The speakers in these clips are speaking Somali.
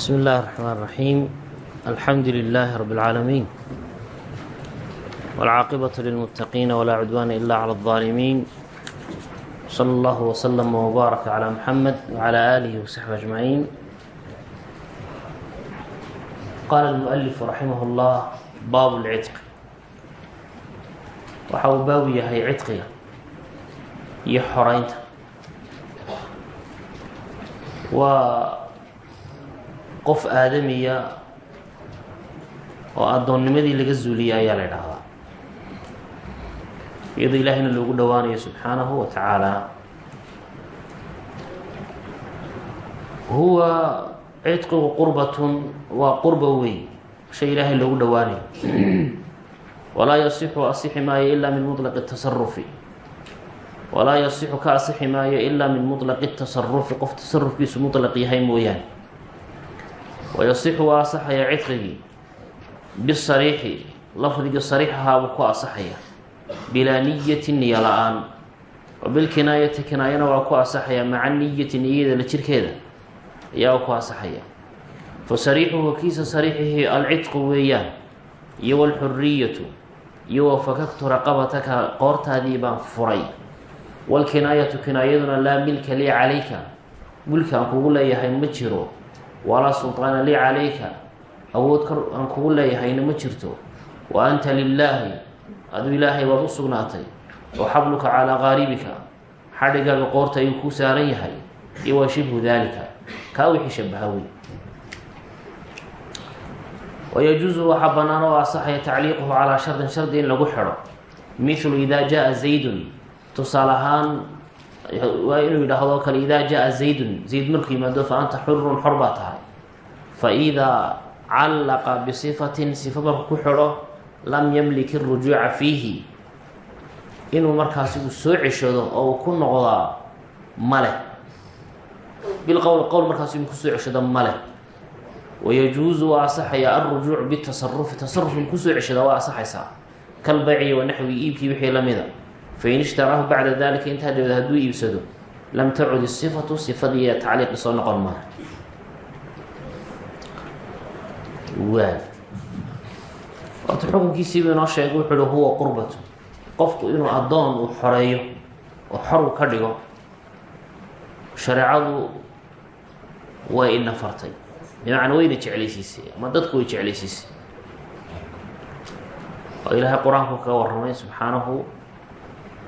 بسم الله الرحمن الرحيم الحمد لله رب العالمين والعاقبة للمتقين ولا عدوان إلا على الظالمين صلى الله وسلم وبارك على محمد وعلى آله وصحبه أجمعين قال المؤلف رحمه الله باب العتق waxa uu baabu yahay cidqiga iyo xoreynta waa qof aadamiya oo addoonnimadii laga zuuliyay ayaa la idhaahdaa iyadoo ilaahayna loogu dhowaanayo subxaanahu wa tacaala huwa cidqigu qurbatun waa qurba weyn shay ilaahay loogu dhowaanayo walaa yasixu asixi maayo ilaa min muطlaqi tasarufi walaa yasixu ka asixi maayo ilaa min muطlaqi tasarufi qof tasarufkiisu muطlaq yahay mooyaane wayasixu waa asaxaya cidqigii bisariixi lafdigii sariixahaabuu ku asaxaya bilaa niyati niyo la'aan wa bilkinaayati kinaayana waa ku asaxaya maca niyati niyada la jirkeeda ayaa ku asaxaya fa sariixuhu kiisa sariixihii alcidqu weeyaan iyo walxuriyatu iyo wa fakaktu raqabataka qoortaadii baan furay walkinaayatu kinaayaduna laa milka lii calayka mulka aan kugu leeyahay ma jiro walaa sulطaana lii calayka awood kor aan kugu leeyahayna ma jirto. Wa anta lilaahi aduu ilaahay baad u sugnaatay. Wa xabluka calaa qaaribika xadhigaaga qoorta ayuu kuu saaran yahay. Iyo wa shibhu daalika kaa wixii shabaha wey wayajuusu waxaa bannaan oo asaxaya tacliiquhu calaa shardin shardi in lagu xidho. Mithlu idaa jaa zaydun. Tusaale ahaan waa inuu yidhaahdo kale idaa jaa zaydun. Zayd markuu yimaado fa anta xurun xor baa tahay fa idaa callaqa bisifatin sifa marku ku xidho lam yamlik irujuuca fiihi inuu markaasi uu soo ceshado oo uu ku noqdaa male. Bilqowl qowl markaas inuu ku soo ceshado male. Wayajuusu waa asaxaya alrujuucu bitasarufi tasaruf in ku soo ceshada waa asaxaysaa kalbayci wa naxwi iibkii wixii lamida fain ishtaraahu bacda dalika intaa dabeed hadduu iibsado lam tacud isifatu sifadii tacliiqi soo noqon mara waay horta xukunkiisiibuu inoo sheegay wuxu uhi huwa qurbatu qofku inuu addoon uu xoreeyo oo xor uu ka dhigo shareecadu way ina fartay bimacnaa wayna jeclaysiisay ama dadku way jeclaysiisay oo ilaahay qur'aanku kaga warramay subxaanahu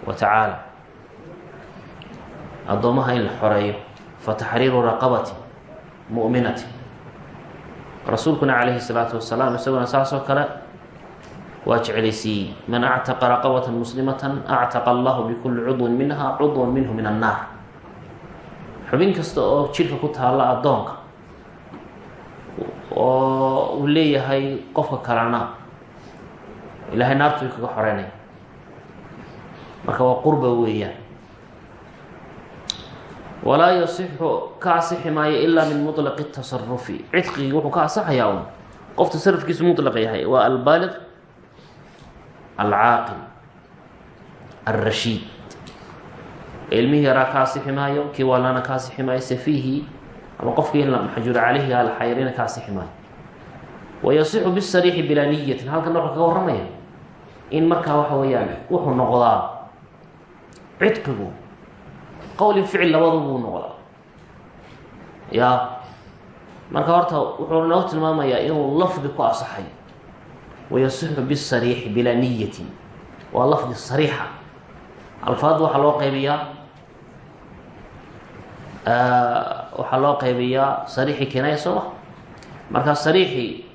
wa tacaala addoomaha in la xoreeyo fa taxriiru raqabati mu'minati rasuulkuna calayhi salaatu wasalaam isaguna saas oo kale waa jeclaysiiyey man actaqa raqabata muslimatan actaqa allahu bikulli cudwin minha cudwan minhu min annaar xubin kasta oo jidhka ku taalla addoonka oo uu leeyahay qofka kalena ilaahay naartu kaga xoreynaya marka waa qurba weeyaan walaa yasixu ka asixi maayo ilaa min muطlaqi tasarufi cidqigii wuxuu ka asaxayaa un qof tasarufkiisu muطlaq yahay waa albaaliq alcaaqil alrashiid. Ilmihii yaraa ka asixi maayo kii waalana ka asixi maayo safiihii ama qofkii maxjuur calayhi alxayrina ka asixi maayo. Wayasixu bisariixi bilaa niyatin halkan wuxuu kaga warramaya in markaa waxa weeyaan wuxuu noqdaa cidqigu qowli ficil labadu buu noqdaa. Ya. Marka horta wuxuu noo tilmaamayaa inuu lafdi ku asaxayo wayasixu bisariixi bilaa niyatin. Waa lafdi sariixa. Alfaad waxaa loo qaybiyaa waxaa loo qaybiyaa sariixi kinaaya soo ma? Markaa sariixi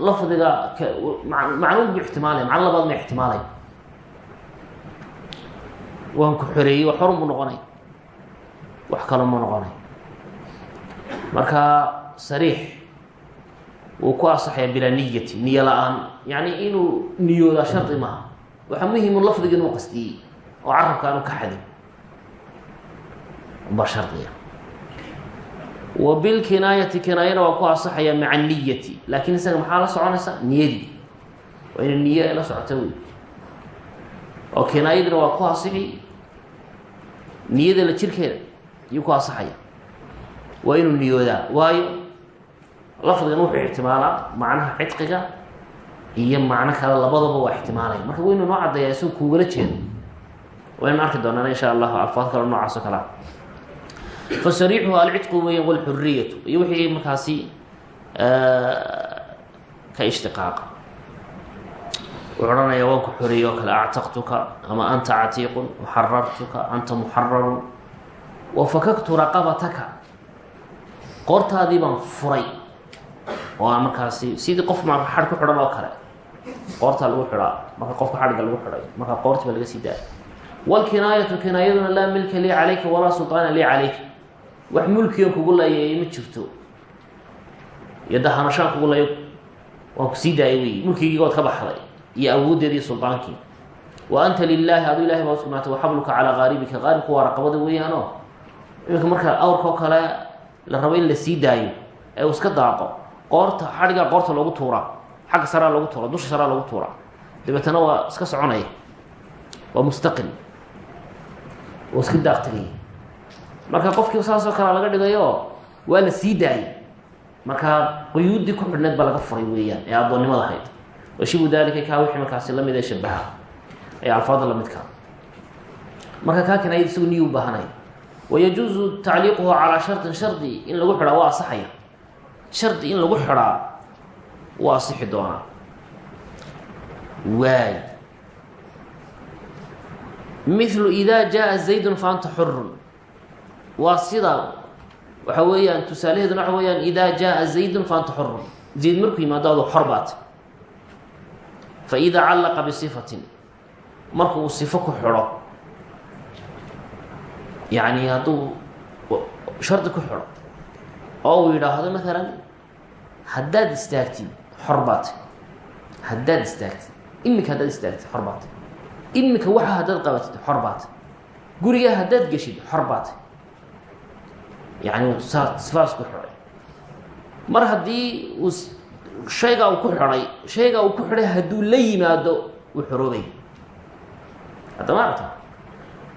lafdiga macnuun bu ixtimaalaya macno ma ixtimaalay waan ku xoreeyey wax horun buu noqonay. Wax kalo ma noqonay. Marka sariix wuu ku asaxaya bilaa niyati niyo la'aan. Yacni inuu niyoodaa shardi maaha. Waxaa muhimu lafdiga inuu qasdiyey oo carabka aanu ka xadin. Ba shardiga. Wa kinaayana waa ku asaxaya maca niyati. Laakiin isaga maxaa la soconaysa? Niyadii. Waa ina niyo ay la socota wey oo kinaayadina waa ku asixi niyada la jirkeeda ayuu ku asaxaya waa inuu niyoodaa waayo lafdigan wuxuu ixtimaalaa macnaha cidqiga iyo macno kale labadaba waa ixtimaalaya. Marka waynu noo caddeeyaa isagu kuugala jeedo. Waynu arki doonaan insha allahu alfaad kale noocaas oo kalea fasariixuhu alcidqu weya walxuriyatu iyo wixii markaasi ka ishtiqaaqa wuxuu waan ku xoreeye oo kale actaqtuka ama anta catiiqun waxarartuka anta muxararun. Wafakaktu raqabataka. Qoortaadii baan furay. Oo markaasi sidii qof ma xadh ku xidhan oo kale. Qoortaa lagu xidhaa marka qofka xadhigga lagu xidhay marka qoorti baa laga sii daaya wlkinaayatu kinaayaduna laa milka lii calayka walaa sulطaana lii calayka. Wax mulkiga kugu laayay ma jirto. Iyo dahanashaan kugu layo waan ku daayay wey mulkigii ka baxday iyo awooddeeda iyo sulطaankii wa anta lilaahi adu ilahay baa usugnaatay waxabluka calaa qaaribika qaaribku waa raqabada weeyaano. Iminka marka awrka oo kale la rabo in la sii daayo ee uu iska daaqo qoorta xadhigaa qoorta loogu tuuraa xagga saraa loogu tuura dusha saraa loogu tuuraa dabeetana waa iska soconaya. Waa mustaqil. Oo iska daaqtegaya marka qofkii saasoo kalea laga dhigayo waa la sii daayay marka quyuuddii ku xidhneed baa laga furay weeyaan ee addoonnimada ahayd washibu dalika kaa wixii markaasi la mid ee shabaha ee alfaada lamidka marka kaa kinaayad isagu niyu u baahanaya wayajuuzu tacliiquhu calaa shardin shardi in lagu xidhaa waa asaxaya shardi in lagu xidhaa waa asixi doonaa waay milu ida jaa zaydun fa anta xurun waa sida waxa weeyaan tusaalaheeduna waxa weeyaan ida jaa zaydun fa anta xurun zayd markuu yimaado adoo xor baata fa ida callaqa bisifatin marka uu sifo ku xidho yacni hadduu shardi ku xidho oo uu yidhaahdo maalan haddaad istaagtid xor baata haddaad istaagtid iminka haddaad istaagtid xor baata iminka waxa haddaad qabatid xor baata gurigaa haddaad geshid xor baata yacni sifaas ku xidhay mar haddii uu shaygaa uu ku xidhay shaygaa uu ku xidhay hadduu la yimaado uu xoroobay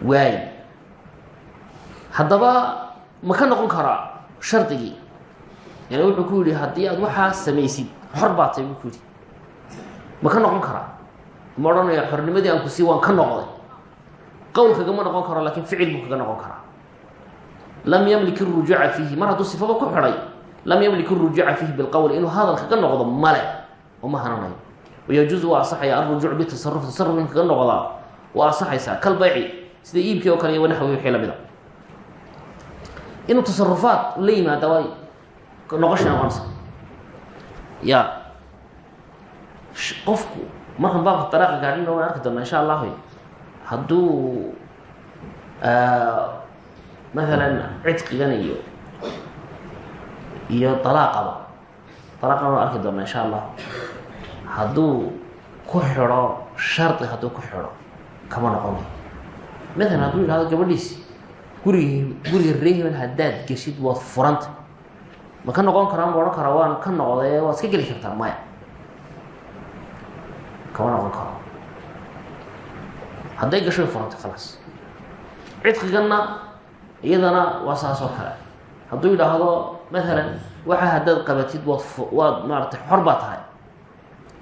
waay haddaba ma ka noqon karaa shardigii? Yani wuxuu ku yidhi haddii aad waxaa samaysid xor baatay buu ku yidhi. Ma ka noqon karaa? Ma xornimadii aan ku sii waan ka noqday. Qowl kagama noqon karo laakiin ficil buu kaga noqon karaa. Lam yamlik irujuuca fiihi. Mar hadduu sifaba ku xidhay lam yamlik irujuuca fiihi bilqowl inuu hadal kaga noqdo male oo ma hananayo wayajuuzu waa asaxaya alrujuuc bitasaruf tasaruf in kaga noqdaa waa asaxaysaa kal bayci sida iibkii oo kale iyo wanaxwi wixii lamida inuu tasarufaad la yimaada way noqosha noqonaysa ya qofku markan baabka daraaqa gaadhina waan arki doonaa insha allahu hadduu maalan cidqigan iyo iyo dalaaqaba dalaaqan waan arki doonaa insha allah hadduu ku xidho shardi hadduu ku xidho kama noqonayo maalan hadduu yidhahdo gabadhiisi gurigi guriga reehiban haddaad geshid waad furanta. Ma ka noqon karaa ma odhan karaa waan ka noqday waad iska geli kartaa maya. Kama noqon karo hadday gasho way furantay khalaas. Cidqiganna iyadana waa saas oo kale. Hadduu yidhaahdo maalan waxa haddaad qabatid waad waad maaratay xor baa tahay.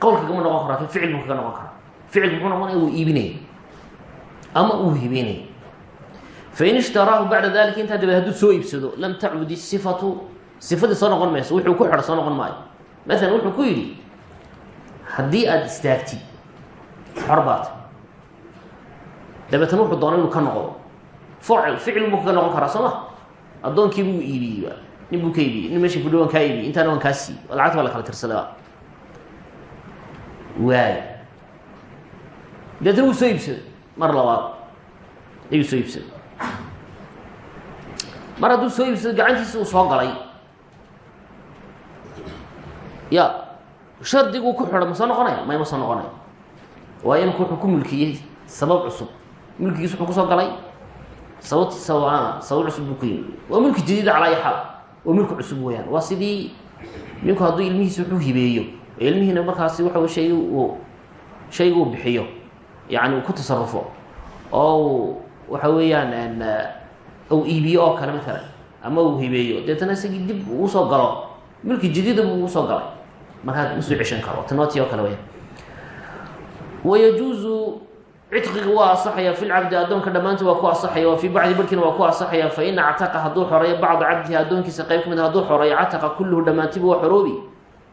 Qowlka kama noqon laakiin ficil buu kaga noqon karaa. Ficil muxuu noqonaya wuu iibinaya ama uu hibeynaya fain ishtaraahu bacda dalika intaa dabeed hadduu soo iibsado lam tacbud isifatu sifadii soo noqon mayso wuxuu ku xidho soo noqon maayo. Maalan wuxuu ku yidhi haddii aada istaagtid xor baata dabeetana wuxuu doona inuu ka noqdo. Focil ficil buu kaga noqon karaa soo ma? Addoonkii buu iibiyey nin buu ka iibiyey nin meesha kudhi waan kaa iibiyey intaana waan kaa lacagta baa la kala tirsadaa. Waay dabeetana wuu soo iibsaday mar labaad ayuu soo iibsaday. Mar hadduu soo iibsado gacantiisa uu soo galay. Ya shardiguu ku xidho ma soo noqonaya? May ma soo noqonaya. Waayo imika wuxuu ku mulkiyey sabab cusub. Mulkigiis wuxuu ku soo galay. Sababtiisa waa sabab cusub buu ku yimi waa mulki jadiida calaa xaal waa mulki cusub weeyaan waa sidii ninku hadduu ilmihiisa wuxuu hibeeyo. Ee ilmihiina markaasi waxa shay uu shayga uu bixiyo. Yacni uu ku tasarufo oo waxa weeyaan uu iibiyo oo kale maalan ama uu hibeeyo. Deetana isagii dib uu u soo galo. Milki jadiida buu u soo galay. Markaa u soo ceshan karo tanooti oo kale weya wayajuuzu cidqiga waa asaxaya fi lcabdi addoonka dhammaantii waa ku asaxaya wa fii bacdi barhkina waa ku asaxaya fa in actaqa hadduu xoreeyo bacda cabdihi addoonkiisa qayb ka mid hadduu xoreeyo cataqa kulluhu dhammaantiba waa xoroobi.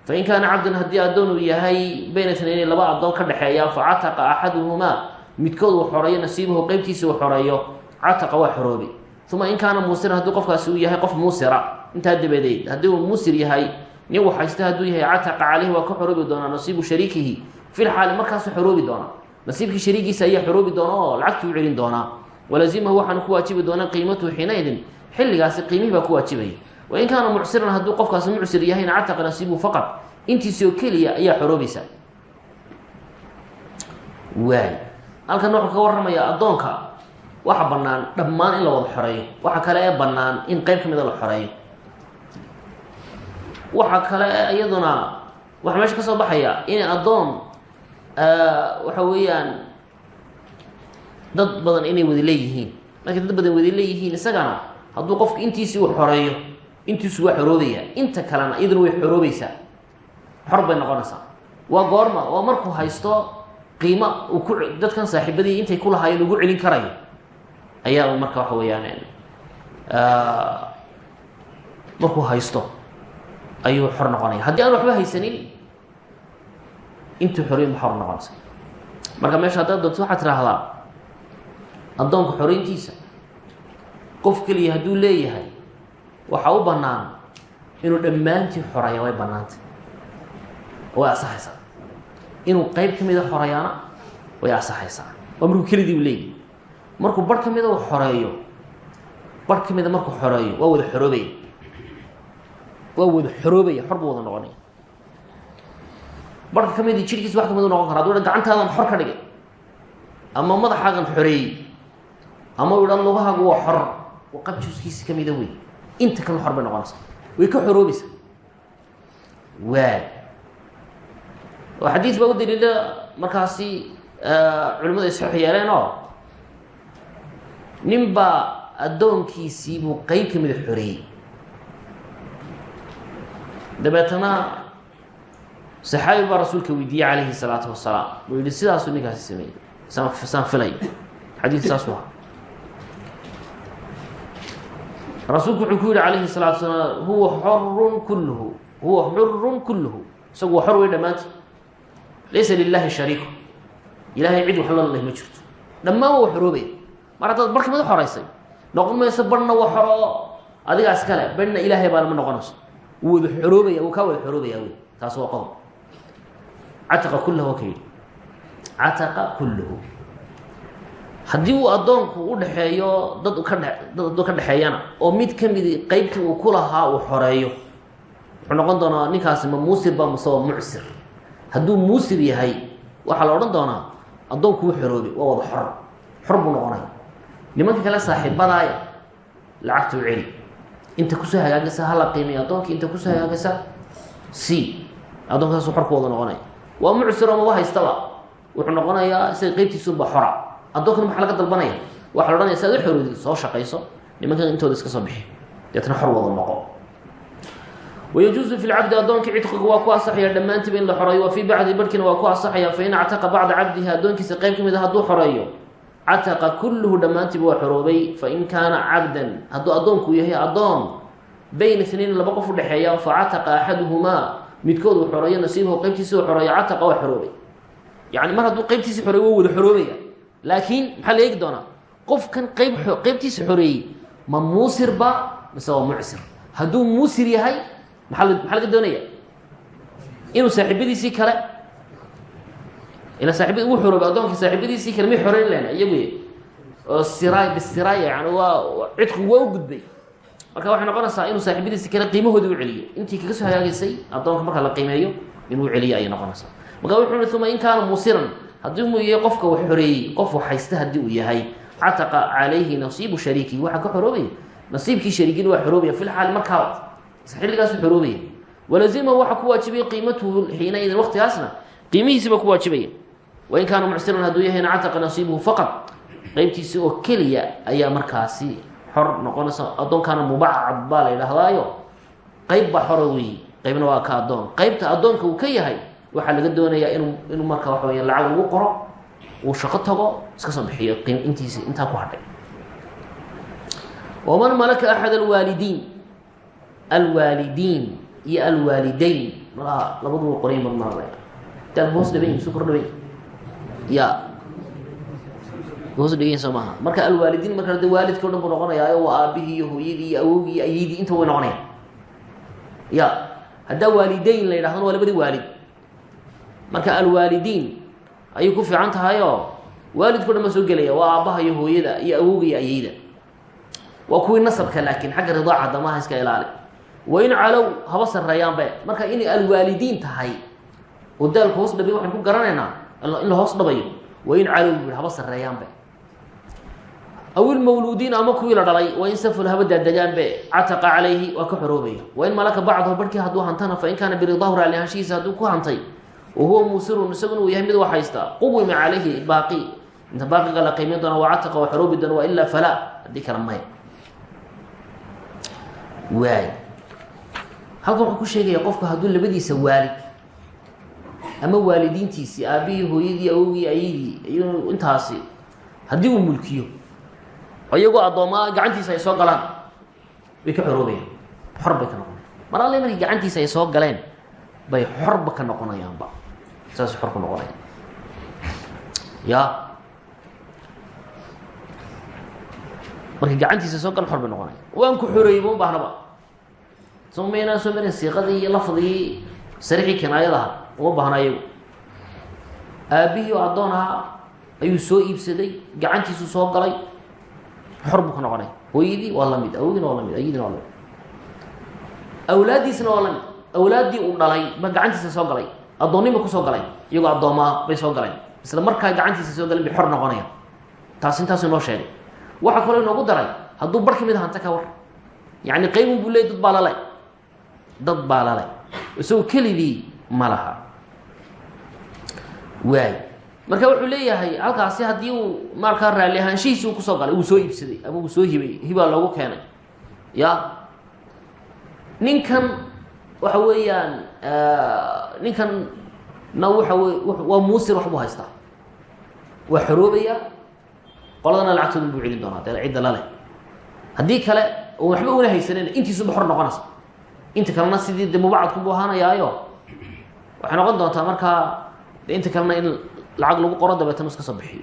Fain kaana cabdan haddii addoon uu yahay bayna tnayni laba addoon ka dhexeeya fa cataqa axaduhumaa midkood uu xoreeyo nasiibahu qeybtiisa uu xoreeyo cataqa waa xoroobi. Uma in kaana muusiran haddii qofkaasi uu yahay qof muusira intaa dabadeed haddii uu muusir yahay nin uu haysta hadduu yahay cataqa caleyhi waa ka xoroobi doonaa nasiibu shariikihi fil xaali markaasu xoroobi doonaa nasiibkii shariigiisa ayaa xoroobi doona oo lacagtii u celin doonaa. Walazimahu waxaanu ku waajibi doonaa qiimatuhu xiinaydin xilligaasi qiimihii baa ku waajibaya. Wain kaana mucsiran hadduu qofkaasi mucsir yahayna cataqa nasiibuhu faqad intiisi oo keliya ayaa xoroobaysa waay. Halkan wuxuu ka warramaya addoonka. Waxa bannaan dhammaan in la wada xoreeyo. Waxa kale ee bannaan in qeyb ka mida la xoreeyo. Waxa kale ee iyaduna waxaa meesha ka soo baxaya in addoon waxa weeyaan dad badan inay wada leeyihiin. Markay dad badan wada leeyihiin isagana hadduu qofku intiisii uu xoreeyo intiisu waa xoroobaya inta kalena iyaduna way xoroobaysaa. Xor bay noqonaysaa. Waa goorma waa markuu haysto qiimo uu ku dadkan saaxiibadii intay ku lahaayeen ugu celin karayo. Ayaa marka waxa weeyaan markuu haysto ayuu xor noqonaya. Haddii aan waxba haysanin intuu xoreyn ba xor noqonaysa marka meesha haddaad doonto waxaad tiraahdaa addoonka xoreyntiisa qof keliya hadduu leeyahay waxaa u bannaan inuu dhammaantii xoreeya way bannaantay. Way asaxaysaa. Inuu qeyb ka mida xoreeyaana way asaxaysaa. Waa markuu kelidii u leeyahy markuu barh ka mida uu xoreeyo barh ka mida markuu xoreeyo waa wada xoroobaya waa wada xoroobaya xor buu wada noqonaya barhka ka midii jirhkiisa wax ka mid u noqon kara dhan gacantaadan xor ka dhigay. Ama madaxaagan xoreeyey ama u dhan lugahaagu waa xor qabjuuskiisi ka mida wey inta kalena xor bay noqonaysaa. Way ka xoroobaysaa. Waay. Oo xadiis baa u daliila markaasi culimadu ay saxix yeeleen oo nin baa addoonkiisii buu qeyb ka mida xoreeyey dabeetana saxaabi baa rasuulka weydiiyey calayhi salaatu wasalaam. Uu yihi sidaasuu ninkaasi sameeyey. Saan filay. Xadiid saasuu aha rasuulku wuxuu ku yihi calayhi salaatu wasalaam huwa xorun kulluhu huwa xurun kulluhu. Isagu waa xor wey dhammaanti laysa lilahi shariiku ilahay cid wax lala leh ma jirto. Dhammaan waa xoroobaya mar haddaad barka mid xoraysay noqon mayso barhna waa xoro oo adigaas kale barhna ilaahay baana ma noqonayso. Wuu wada xoroobaya wuu kaa wada xoroobaya wey taas waa qodob cataqa kullahu ka yidhi cataqa haddii uu addoonku u dhexeeyo dad ka dhe dad addoon ka dhexeeyana oo mid ka midi qeybtii uu ku lahaa uu xoreeyo wuxuu noqon doonaa ninkaasi ma muusir ba mase waa mucsir. Hadduu muusir yahay waxaa la odhan doonaa addoonku wuu xoroobi waa wada xor xor buu noqonaya nimanka kale saaxiibadaaya lacagta u celi. Inta ku soo hagaagaysa hala qiimeeya addoonkii inta ku soo hagaagaysa c addoonkaasuu xor ku wada noqonaya waa mucsir oo maba haystaba. Wuxuu noqonayaa isaga qeybtiisuunba xora. Addoonkana maxaa laga dalbanaya? Waxaa la odhanaya si aad u xoroodid soo shaqayso nimankan intooda iska soo bixi. Deetna xor wada noqo. Wayajuusu fi lcabdi addoonkii cidqigu waa ku asaxaya dhammaantiiba in la xoreeyo. Wa fii bacdi barhkina waa ku asaxaya fain actaqa bacda cabdihi addoonkiisa qeyb ka mid a hadduu xoreeyo. Cataqa kulluhu dhammaantiiba waa xoroobay fain kaana cabdan hadduu addoonku yahay qof udhexeeya fa midkood uu xoreeyo nasiibahu qeybtiisi u xoreeyo cataqa waa xoroobay yacni mar hadduu qeybtiisi xoreey waa wada xoroobaya. Laakiin maxaa la eegi doonaa? Qofkan qeyb qeybtiisa xoreeyey ma muusirba mise waa mucsir. Hadduu muusir yahay maaa maxaa laga doonaya? Inuu saaxiibadiisii kale ila saaibad uu xoroobay addoonkii saaxiibadiisii kale may xoreyn lena iyagu oo siraay bisiraaya yani waa cidqigu waa u gudbay marka waxay noqonaysaa inuu saaxiibadiisii kale qiimahoodii u celiyo. Intii kaga soo hagaagaysay addoonka marka la qiimeeyo inuu celiyo ayay noqonaysaa. Marka wuxuu i uma in kaana muusiran. Haddii mu yahay qofka wax xoreeyey qof wax haysta haddii uu yahay. Cataqa calayhi nasiibu shariikihi waxaa ka xoroobaya. Nasiibkii shariigina waa xoroobaya. Fi lxaal markaa xilligaasu xoroobaya. Walazimahu waxaa ku waajibaya qiimatuhu xiinaidin waqtigaasna. Qiimihiisiba ku waajibaya. Wain kaana mucsiran hadduu yahayna cataqa nasiibuhu faqad qeybtiisi oo keliya ayaa markaasi xor noqonaysa addoonkaana mubacad baa la yidhaahdaayo. Qeyb baa xora weeye qeybna waa ka addoon. Qeybta addoonka uu ka yahay waxaa laga doonayaa inuu inuu marka waxa weya lacag lagu qoro uu shaqo tago iska soo bixiyo qiim intiisi intaa ku hadhay. Waman malaka axad alwaalidiin alwaalidiin iyo alwaalidayn. Malaha labaduba qorayn badnaada daal hoos dhabayn su kor dhabayn ya hoos dhigayn soo maaha marka alwaalidiin marka de waalidka o dhan buu noqonayaayo waa aabihii iyo hooyadii iyo awowgii iyo inta way noqonayaan. Ya haddaa waalidayn la yidhahdana waa labadii waalid. Marka alwaalidiin ayay ku fiican tahayoo waalidka o dhan ba soo gelaya waa aabbaha iyo hooyada iyo awowga iyo waa kuwii nasabka laakiin xagga ridaaca damaha iska ilaali. Wain calow haba sarreeyaanbe marka inay alwaalidiin tahay oo hoos dhabay waxaan ku garanaynaa in la hoos dhabayo. Wain calow bu haba sarreeyaanbe awilmawluudiin ama kuwii la dhalay wain saful haba daadagaanbe cataqa calayhi waa ka xoroobaya wain malaka bacdahu barhkii hadduu hantana fain kaana biridaahu raallihaanshihiisa hadduu ku hantay wa huwa muusirun isaguna uu yahay mid wax haystaa quwima calayhi baaqi inta baaqiga la qiimin doona waa cataqa waa xoroobi doona waa ilaa falaa haddii kale maya waay halkan wuxuu ku sheegaya qofku hadduu labadiisa waalid ama waalidiintiisii aabihii hooyadii awogii ayadii iyo intaasi haddii uu mulkiyo iyagoo addoomaa gacantiisa ay soo galaan. Bay ka xoroobayaan xor ka noqonayan mar alle markii gacantiisa ay soo galeen. Bay xorba ka noqonayaanba. Saas xor ku noqonaya ya. Markii gacantiisa soo galan xor bay noqonaya waan ku u baahnaba soo maynaan siiqadii iyo lafdigii sarixii kinaayadaha uma baahna addoon ahaa ayuu soo iibsaday gacantiisu soo galay xor buu ka noqonay. Hooyadii waa la mid awgiina waa la mid ayadiina waa la mid. Awlaaddiisna waa la mid. Awlaaddii uu dhalay ba gacantiisa soo galay. Addoonnima ku soo galay iyagoo addoomaa bay soo galeen. Isla markaa gacantiisa soo galeen bay xor noqonayaan. Taas intaasu inoo sheegay. Waxaa kaloo inoogu daray hadduu bar ka mid hanta ka war. Yacni qaybun buu leey dad baa lale dad baa lale isagoo keligii ma laha. Waay marka wuxuu leeyahay halkaasi haddii uu markaa raalli ahaanshihiisi uu ku soo galay uu soo iibsaday ama uu soo hibay hibaa loogu keenay. Ya? Ninkan waxa weeyaan ninkan na waxa wey waa muusir waxbuu haystaa. Waa xoroobaya qoladana lacagtooda buu celin doonaa dee cidda lale haddii kale oo waxba una haysanen intiisuba xor noqonaysa inta kalena sidii de mubacadkunbuu ahaanayaayo waxay noqon doontaa markaa de inta kalena in lacag lagu qoro dabeetana iska soo bixiyo.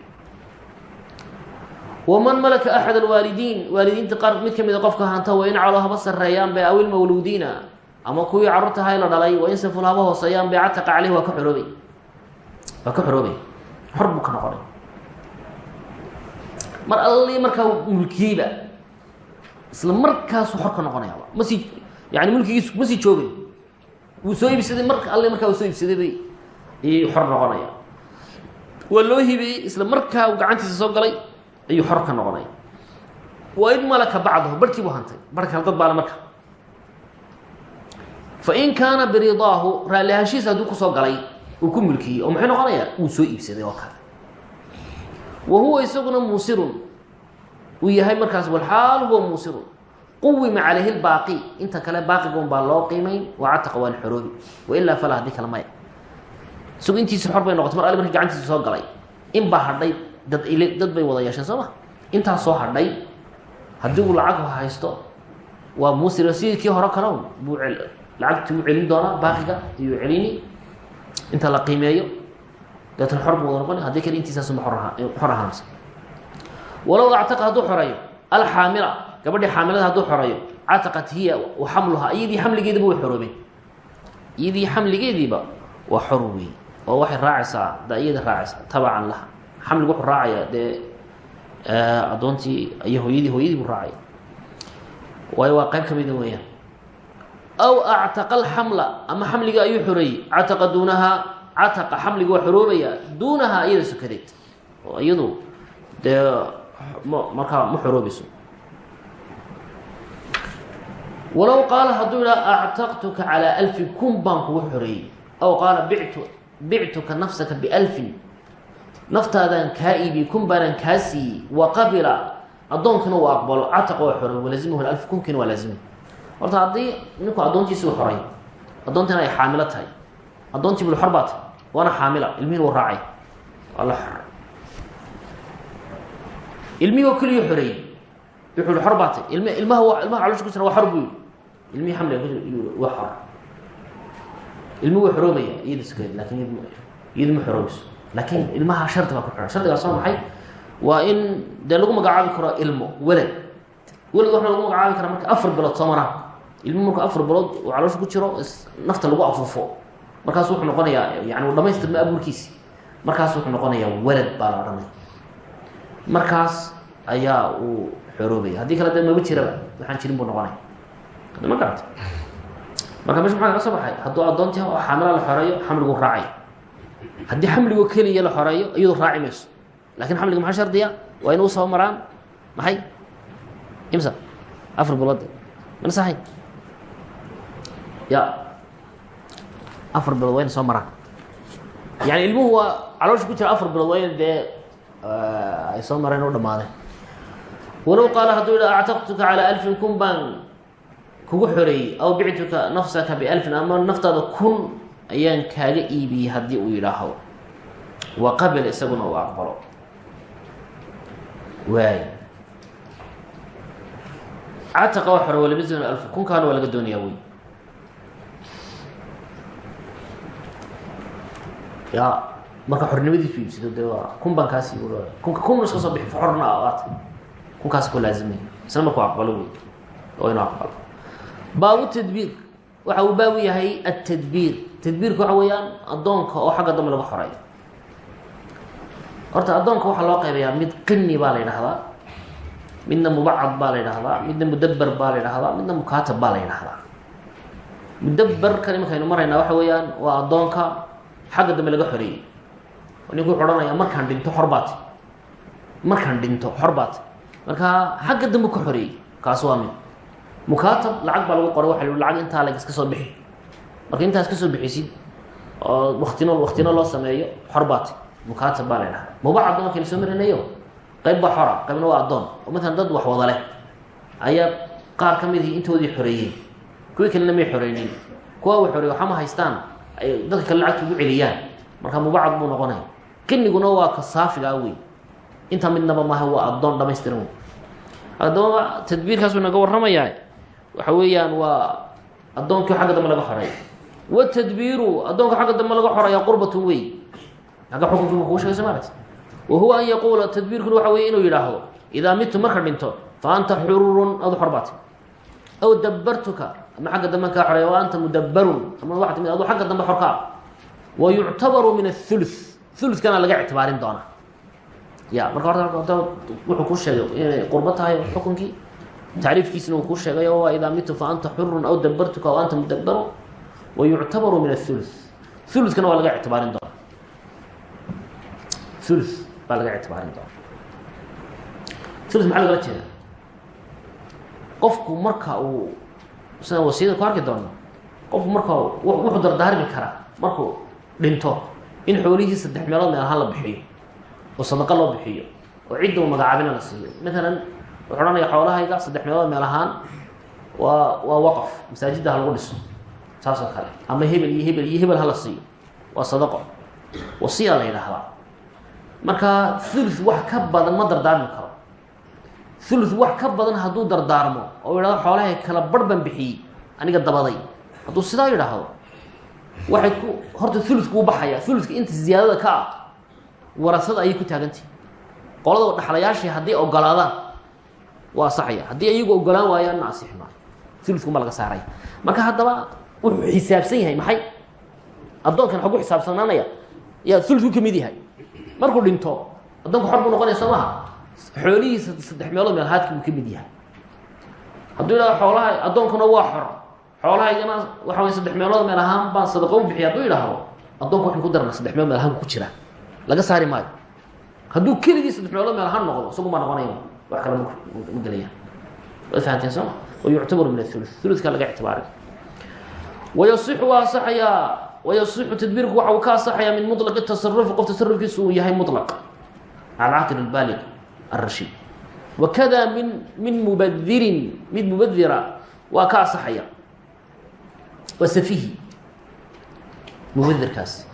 Waman malaka axad alwaalidiin waalidiinta qaar mid kamida qofka hanta wain calo haba sarreeyaan be awil mawluudiina ama kuwii carruurtahay la dhalay wain saful haba hooseeyaan be cataqa caleyh waa ka xoroobay. Waa ka xoroobay. Xor buu mar alli markaa mulkiyeyba isla markaasuu xor ka noqonayaaba ma sii yani mulkigiisu ma sii joogay. Wuu soo iibsaday mar alli markaa uu soo iibsaday bay ayay xor noqonaya waa loo hibeeyey isla markaa uu gacantiisa soo galay ayuu xor ka noqonaya wa in malaka bacdahu barhkii buu hantay. Bar kale dad baale marka. Fain kaana biridaahu raalli ahaanshihiisa hadduu ku soo galay uu ku mulkiyey oo muxuu noqonayaa? Wuu soo iibsaday oo kale. Wa huwa isaguna muusirun. Uu yahay markaas walxaal huwa muusirun. Quwima calayhi lbaaqi inta kale baaqigun baa loo qiimayn wa cataqa waan xoroobi. Wailaa falaa haddii kale maya isagu intiisi xor bay noqotay. Mar alle markii gacantiisa soo galay in baa hadhay dad dad bay wada yeesheen soo ma? Intaas soo hadhay haddii uu lacag haysto waa muusir sidii hore kalown buu lacagti u celin doonaa baaqiga iyuu celini inta la qiimeeyo deetna xor buu wada noqon haddii kale intiisaasuma xor ahaanaysa walow actaqa hadduu xoreeyo alxaamila gabadhii xaamilada hadduu xoreeyo cataqat hiya wa xamluhaa iyadii xamligeediba way xoroobeen. Iyadii xamligeediiba waa xor wey oo waxay raacaysaa da iyada raacaysaa tabacan laha. Xamligu wuxuu raacaya dee addoontii iyo hooyadii hooyadii buu raacaya. Waayo waa qayb ka weeyaan. Aw actaqa alxamla ama xamliga ayuu xoreeyey cataqa duunahaa cataqa xamliga waa xoroobaya duunahaa iyada oo iyadu dee m markaa ma xoroobayso walow qaala hadduu idhaa actaqtuka calaa alfin kun baan kugu xoreeyey aw bictuka nafsaka bialfin. Naftaadaan kaa iibiyey kun baanaan kaa siiyey wa qabila. Addoonkina uu aqbalo cataqa waa xoray walazimahu alf kunkiina waa laazimay horta haddii ninku addoontiisi u xoray addoontiina ay xaamilo tahay. Addoontii bul xor baa tahay waana xaamila ilmihiina wuu raacay. Waa la xoray ilmihii oo keliya xoreeyey wuxuu yihi xor baa tahay ilm ilmaha ilmaha caloosha ku jira waa xor buu yihi ilmihii xamliga ku waa xor ilmi wuu xoroobaya iyada sukeed laakiin iyad iyada ma xoroobayso laakiin ilmaha shardi baa ku xihan shardigaas waa maxay? Waa in dee lagu magacaabi karo ilmo welad welad waxaa lagu magacaabi karaa marka afar bilood soo maraan. Ilmi marku afar bilood uu caloosha ku jiro nafta lagu afuufo. Markaasu wuxuu noqonayaa yani dhamaystirma abuurkiisi. Markaas wuxuu noqonayaa welad baa la odhanaya. Markaas ayaa uu xoroobaya. Haddii kale de maba jiraba waxaan jirin buu noqonaya. Ma garata marka meesha maxaa kaga soo baxay hadduu addoontii oo xaamila la xoreeyo xamligu raacay. Haddii xamligoo keliya la xoreeyo iyadu raaci mayso laakiin xamliga maxaa shardiya? Waa in u soo maraan? Maxay? Imsa. Afar bilood mana sahay ya. Afar bilood waa soo maraan. Yani ilmuhu waa caloosha ku jira afar bilood waa dee ay soo mareen u dhamaadeen walow qaala hadduu yidha actaqtuka calaa alfin kun baan kugu xoreeyey aw bictuka nafsaka bialfin ama naftaada kun ayaan kaaga iibiyey haddii uu yidhaaho. Wa qabila isaguna uu aqbalo. Waay. Cataqa waa xore walabazn alf kunkaana waa laga doonayaa wey ya marka xornimadiisu iibsado de waa kun baan kaasi kunka kun iska soo bixi xorna aata kunkaas ku laazimay isna markuu aqbalo wey oo inuu aqbalo baabu tadbiir. Waxa uu baabu yahay atadbiir tadbiirka waxa weeyaan addoonka oo xagga dambe laga xoreeyo. Horta addoonka waxaa loo qaybayaa mid qini baa la yidhahdaa midna mubacad baa la yidhahdaa midna mudaber baa la yidhahdaa midna mukaatab baa la yidhahdaa mudaberkan imankaynu maraynaa waxa weeyaan waa addoonka xagga dambe laga xoreeyey. Ninku wuxu odhanayaa markaan dhinto xor baate markaan dhinto xor baate marka xagga dambe ka xoreeyey kaas waa mid mukaatab lacag baa lagu qoray waxa la lacag intaa lag iska soo bixi. Marka intaas ka soo bixisid oo waktino waktino loo sameeyo xor baate mukaatab baa la ydhahda mubacadna markaynu soo marinayo. Qayb baa xora qaybna waa addoon. Oo matalan dad wax wada leh. Ayaa qaar ka midii intoodii xoreeyey kuwii kalena may xoreynin kuwa uu xoreey waxama haystaan? Ay dadka kale lacagta ugu celiyaan. Marka mubacad buu noqonaya. Qiniguna waa ka saafigaa wey intaa midnaba maaha waa addoon dhamaystiran wey tadbiirkaasuu naga warramayaa waxa weeyaan waa addoonkii xagga dambe laga xoreeya watadbiiru addoonka xagga dambe laga xoreeya qurbatun wey agga xukunkiibu kuu shegay somaaragti wa huwa an yaquula tadbiirkuna waxa weye inuu yidhaahdo idaa midtu marka dhinto fa anta xururun adu xor aw dabartuka ama xagga dambe kaa xoreeya wa anta mudabarun ama waxaa timid adu xagga dambe xorkaa wa yuctabaru min athuluth thuluthkana laga ictibaarin doonaa. Ya marka horta wuxuu kuu sheegay inay qurbo tacriifkiisina uu kuu sheegay oo idaa mitu fa anta xurun aw dabartuka aw anta mudabaru wa yuctabaru min athuluth thuluthkana waa laga ictibaarin doonaa. Ulu baa laga ictibaarin doona ulu maxaa lagala jeeda qofku marka uu sida wasiyada ku arki doono qofku marka wuxuu dardaarmi karaa markuu dhinto in xoolihii saddex meelood meel ahaan la bixiyo oo sadaqa loo bixiyo oo cidda uu magacaabina la siiyo. Maalan wuxuu odhanaya xoolahayga saddex meelood meel ahaan waa waa waqaf masaajidda ha lagu dhiso. Saas oo kale. Ama hebel iyo hebel iyo hebel hala siiyo. Waa sadaqo. Wasiya la yidhaahdaa. Marka thuluth wax ka badan ma dardaarmi karo. Thuluth wax ka badan hadduu dardaarmo oo yidhahdo xoolahay kala barh baan aniga dabaday. Hadduu sidaa yidhaahdo waxay ku horta thuluthku u baxaya. Thuluthka inta ziyaadada ka ah warasada ayay ku taagantahi qolada dhaxlayaashii haddii ogolaadaan waa asaxaya haddii iyagu ogolaan waayaan ma asixi maayo thuluthkuma laga saaraya marka haddaba wuxuu xisaabsan yahay maxay? Addoonkan xagu xisaabsanaanaya yaa thuluthku ka yahay. Markuu dhinto addoonku xor buu noqonaya soo xoolihiisa saddex meelood meel haadki buu ka yahay. Hadduu yidhahdo xoolaha addoonkuna waa xor. Xoolahaygana waxa way saddex meelood meel ahaan baan sadaqo u bixiya. Hadduu yidhaahdo addoonku waxaan ku darna saddex meelood meel ahaan ku jira. Laga saari maayo. Hadduu keligii saddex meelood meel ahaan noqdo isagu maa noqonaya wax kale mu gelaya waad fahanteen sooma oo yuctabaru min athulu thuluka laga ictibaariyo. Wayasixu waa asaxayaa wayasixu tadbiirku waxa ka asaxayaa min muطlaqi tasarufi qof tasarufkiisu uu yahay muطlaq alcaqil albaalig arashiid wakada min min mubadirin mid mubadira waa ka asaxaya waa safihi. Mubadirkaas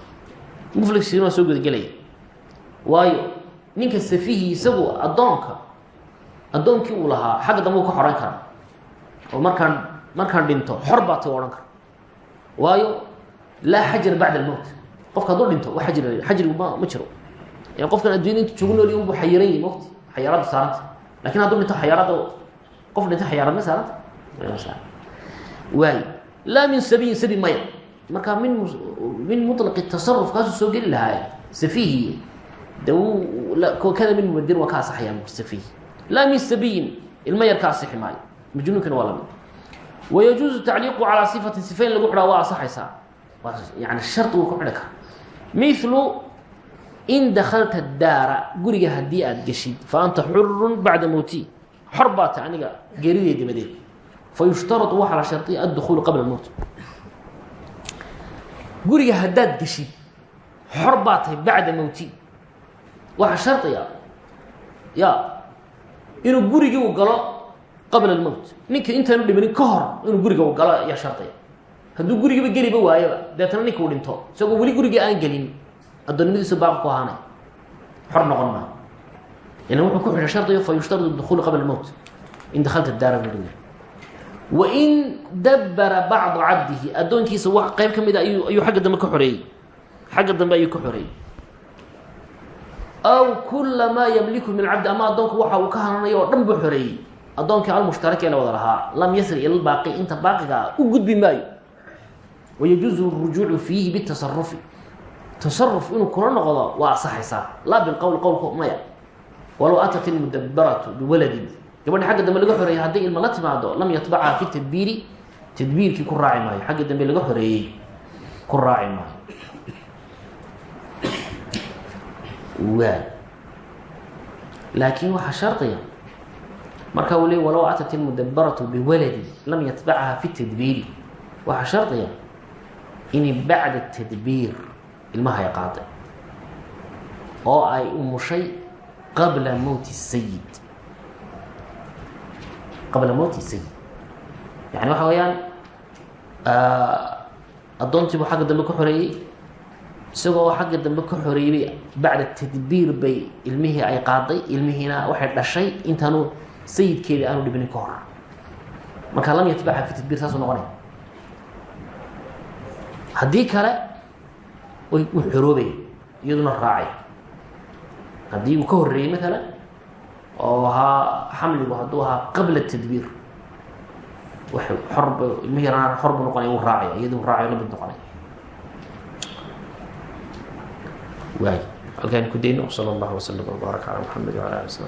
mufliksiina waa soo gudagelaya. Waayo ninka safihi isagu addoonka addoonkii uu lahaa xagga dambe u ka xoran karaa oo markaan markaan dhinto xor baa ti odhan kara waayo laa xajra bacda almowt qofka hadduu dhinto wa ajr xajrigu ma ma jiro. Yan qofkan addunyada intu joogu nool unbu xayiran yihi moti xayaarada saaranta. Lakin hadduu dhinto xayaarada qof dhinto xayaarad ma saaranta? Waay. Laa min sabiyin sabi maya. Marka min min muطlaqi tasaruf kaasuu soo geli lahaay safihi de kada min mubadir waa ka asaxaya safihi laa min sabiyin ilma yar ka asixi maayo majnuunkana waa la mid wayajuuzu tacliiqu calaa sifatin sifayn lagu xidhaa waa asaxaysaa yani shardi wuu ku xidhi kara milu in dakalta daara guriga haddii aada geshid fa anta xurun bacda mowti xor baa ta aniga geeriday dabadeed. Fa yushtarau waxaa la shardiya addukuulu qabla mowt guriga haddaad geshid xor baa tahay bacda mowti waxaa shardiga ya inuu gurigii u galo qabla almowt ninka intaanu dhimanin ka hor inuu guriga u galo ayaa shardiga hadduu gurigiiba geliba waayaba deetana ninka uu dhinto. Isagoo weli gurigii aan gelin addoonnimadiisu baaq ku ahaanay xor noqon maa ku xidhay shardiga fa yushtaradu dukuulu qabla mowt in dakalta daara guriga wain dabbara bacdu cabdihi addoonkiisa wax qeyb ka mid xagga dambe ka xoreeyey xagga dambe ayuu ka xoreeyey aw kula maa yamliku min cabdi ama addoonku waxa uu ka hananayo oo dhan buu xoreeyey. Addoonkii almushtaraki la wada lahaa. Lam yasri ila lbaaqi inta baaqiga u gudbi maayo. Wayajuuzu rujuucu fiihi bitasarufi tasaruf inuu kula noqdo waa asaxaysaa laa bilqowl qowlku maya. Walow atat ilmudabaratu biwaladin. Gabadha xagga dambe laga xoreeyey hadday ilma la timaado lam yatbaca fi tadbiiri tadbiirkii ku raaci maayo. Xagga dambe laga xoreeyey ku raaci maayo waa laakiin waxaa shardiga. Marka uu leey walow atat ilmudabaratu biwaladin lam yatbacaha fi tadbiiri waxaa shardiga. Inay bacda tadbiir ilmaha ay qaaday. Oo ay umushay qabla mowti sayid qabla mowti sayid yani waxa weeyaan addoontii buu xagga dambe ka xoreeyey isagoo xagga dambe ka xoreeyey bacda tadbiir bay ilmihii ay qaaday ilmihiina waxay dhashay intaanu sayidkeedii aanu dhibinin ka hor marka lam yatbaca fi tadbiir saasuu noqonaya haddii kale way u xoroobaya iyaduna raacay. Haddii uu ka horreeyey maalan oo ahaa xamligu hadduu ahaa qabla tadbiir wax xorba ilmihi yaraan xor bu noqonaya uu raacaya iyadu raacayo la mid noqonaya waay halkaan ku dayno sala allahu wasalam wbaaraka cala maxamed wala ali sl